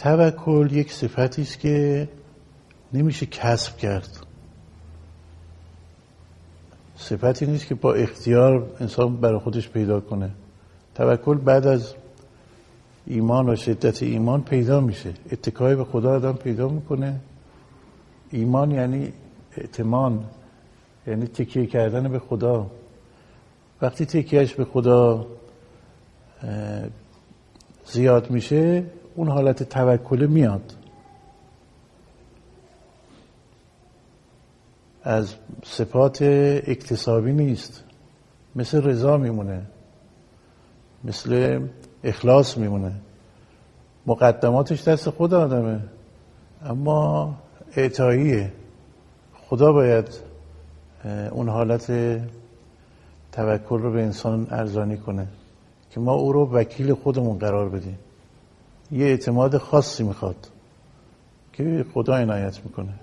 توکل یک صفتی است که نمیشه کسب کرد. صفتی نیست که با اختیار انسان برای خودش پیدا کنه. توکل بعد از ایمان و شدت ایمان پیدا میشه. اتکای به خدا آدم پیدا می‌کنه. ایمان یعنی اعتمان یعنی تکیه کردن به خدا. وقتی تکیهش به خدا زیاد میشه اون حالت توکل میاد. از صفات اکتسابی نیست. مثل رضا میمونه. مثل اخلاص میمونه. مقدماتش دست خود آدمه. اما اعتاییه خدا باید اون حالت توکل رو به انسان ارزانی کنه که ما او رو وکیل خودمون قرار بدیم. یه اعتماد خاصی می‌خواد که خدا عنایت می‌کنه.